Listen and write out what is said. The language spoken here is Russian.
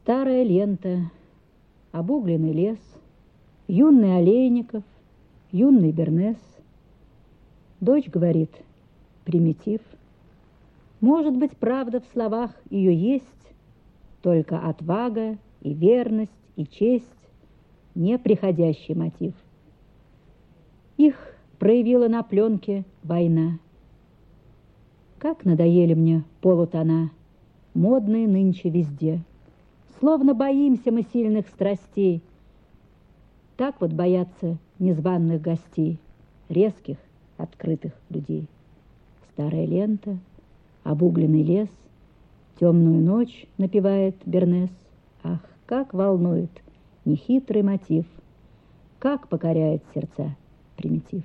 Старая лента, обугленный лес, юный Олейников, юный Бернес. Дочь говорит, примитив. Может быть, правда в словах ее есть, только отвага и верность и честь — неприходящий мотив. Их проявила на пленке война. Как надоели мне полутона, модные нынче везде. Словно боимся мы сильных страстей. Так вот боятся незваных гостей, резких, открытых людей. Старая лента, обугленный лес, темную ночь напевает Бернес. Ах, как волнует нехитрый мотив, как покоряет сердца примитив.